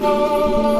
Oh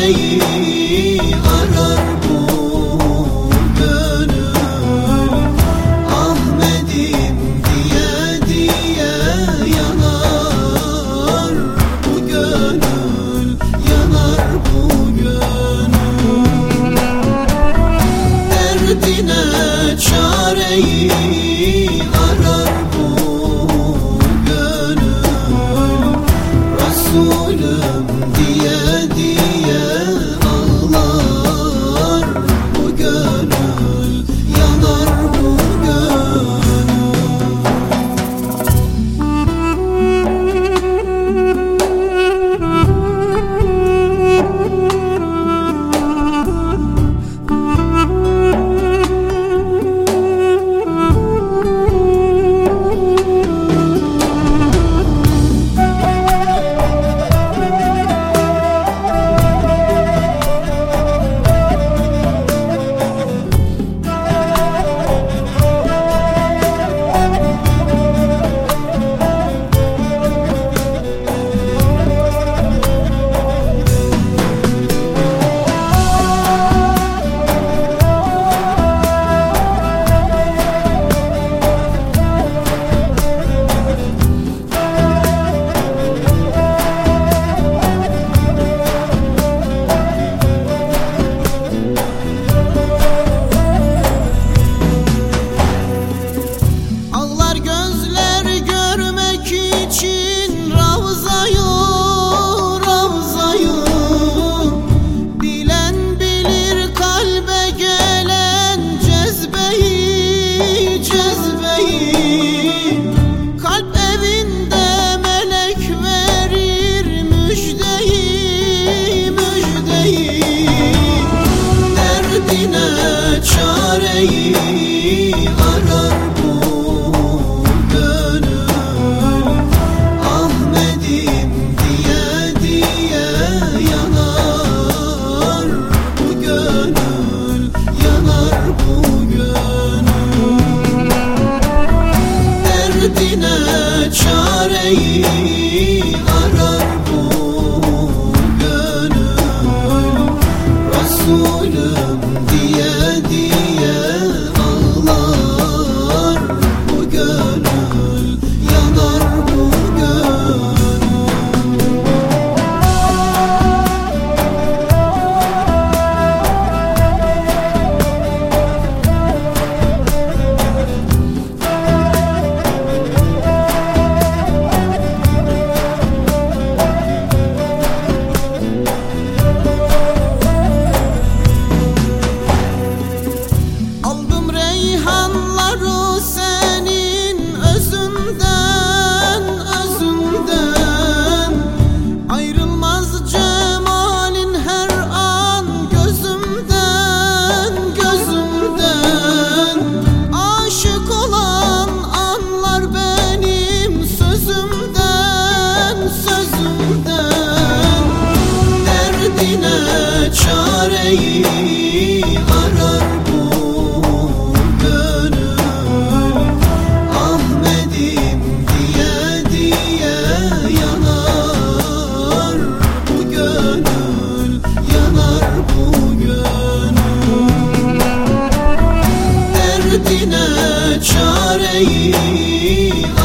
aí. Çareyi arar menina.